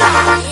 Yeah.